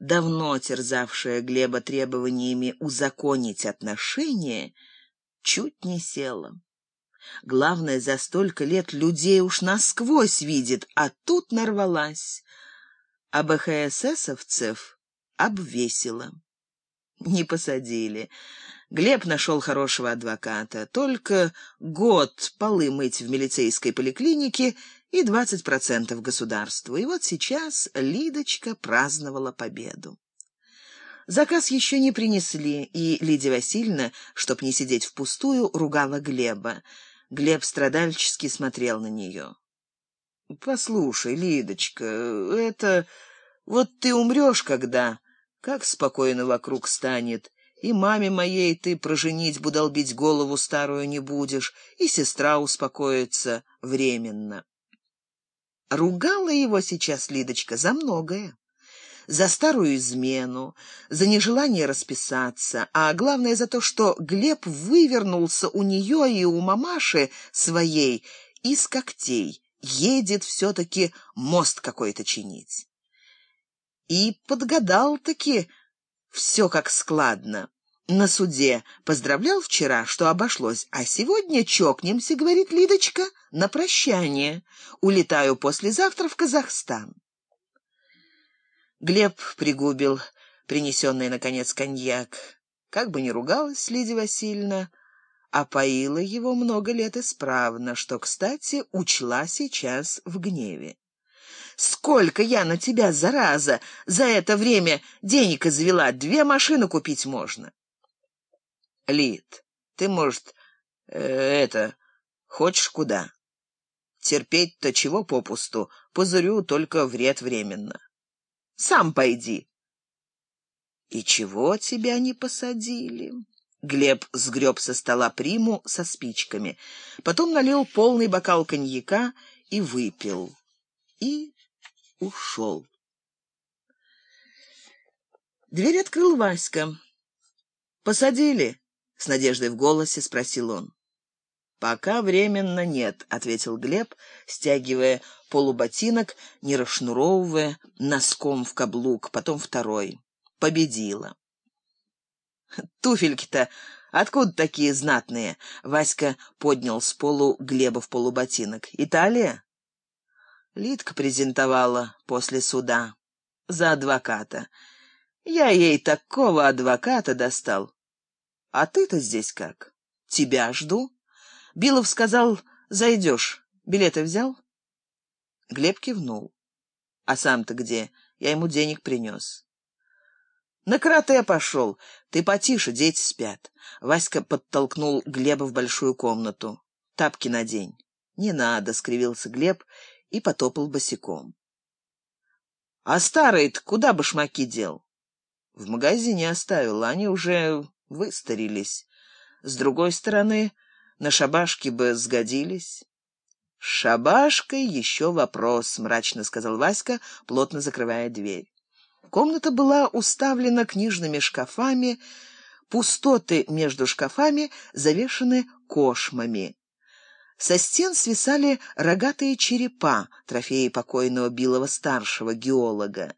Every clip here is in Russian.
давно терзавшая Глеба требованиями узаконить отношения, чуть не села. Главное, за столько лет людей уж насквозь видит, а тут нарвалась. А БХССовцев обвесила. Не посадили. Глеб нашел хорошего адвоката. Только год полы мыть в милицейской поликлинике и 20% государству. И вот сейчас Лидочка праздновала победу. Заказ еще не принесли, и Лидия Васильевна, чтоб не сидеть впустую, ругала Глеба. Глеб страдальчески смотрел на нее. «Послушай, Лидочка, это... Вот ты умрешь когда? Как спокойно вокруг станет. И маме моей ты про женитьбу долбить голову старую не будешь, и сестра успокоится временно». Ругала его сейчас Лидочка за многое за старую измену, за нежелание расписаться, а главное за то, что Глеб вывернулся у нее и у мамаши своей из когтей, едет все-таки мост какой-то чинить. И подгадал-таки все как складно. На суде поздравлял вчера, что обошлось, а сегодня чокнемся, говорит Лидочка, на прощание. Улетаю послезавтра в Казахстан. Глеб пригубил принесенный, наконец, коньяк. Как бы ни ругалась Лидия Васильевна, а поила его много лет исправно, что, кстати, учла сейчас в гневе. «Сколько я на тебя, зараза, за это время денег извела, две машины купить можно!» «Лид, ты, может, э, это, хочешь куда? Терпеть-то чего попусту, позырю только вред временно». Сам пойди. И чего тебя не посадили? Глеб сгреб со стола приму со спичками, потом налил полный бокал коньяка и выпил. И ушел. Дверь открыл Васька. «Посадили?» — с надеждой в голосе спросил он. «Пока временно нет», — ответил Глеб, стягивая полуботинок, не расшнуровывая, носком в каблук, потом второй. «Победила». «Туфельки-то откуда такие знатные?» Васька поднял с полу Глеба в полуботинок. «Италия?» Лидка презентовала после суда. За адвоката. Я ей такого адвоката достал. А ты-то здесь как? Тебя жду. Билов сказал, зайдешь. Билеты взял? Глеб кивнул. А сам-то где? Я ему денег принес. На карате пошел. Ты потише, дети спят. Васька подтолкнул Глеба в большую комнату. Тапки надень. Не надо, скривился Глеб и потопал босиком. А старый-то куда башмаки дел? В магазине оставил, они уже выстарились. С другой стороны, на шабашке бы сгодились. Шабашкой еще вопрос, мрачно сказал Васька, плотно закрывая дверь. Комната была уставлена книжными шкафами, пустоты между шкафами завешаны кошмами. Со стен свисали рогатые черепа, трофеи покойного Билова-старшего, геолога.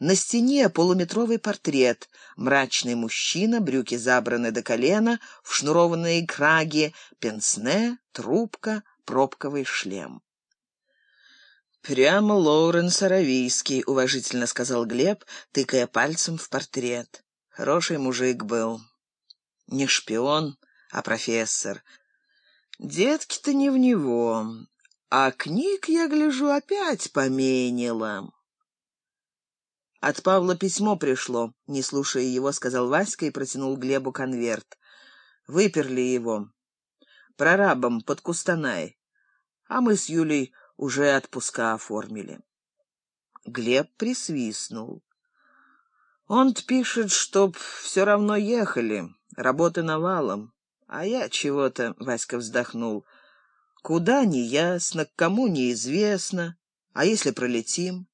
На стене полуметровый портрет. Мрачный мужчина, брюки забраны до колена, в шнурованные краги, пенсне, трубка, пробковый шлем. «Прямо Лоуренс Аравийский», — уважительно сказал Глеб, тыкая пальцем в портрет. «Хороший мужик был. Не шпион, а профессор. Детки-то не в него, а книг, я гляжу, опять поменила». От Павла письмо пришло, не слушая его, сказал Васька и протянул Глебу конверт. Выперли его. Прорабом под Кустанай. А мы с Юлей уже отпуска оформили. Глеб присвистнул. Он пишет, чтоб все равно ехали, работы навалом. А я чего-то, Васька вздохнул. Куда неясно, к кому неизвестно. А если пролетим?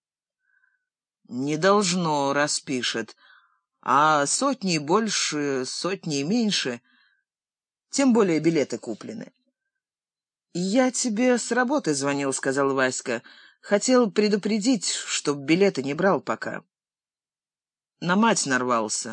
Не должно, распишет. А сотни больше, сотни меньше, тем более билеты куплены. «Я тебе с работы звонил», — сказал Васька. «Хотел предупредить, чтоб билеты не брал пока». на мать нарвался.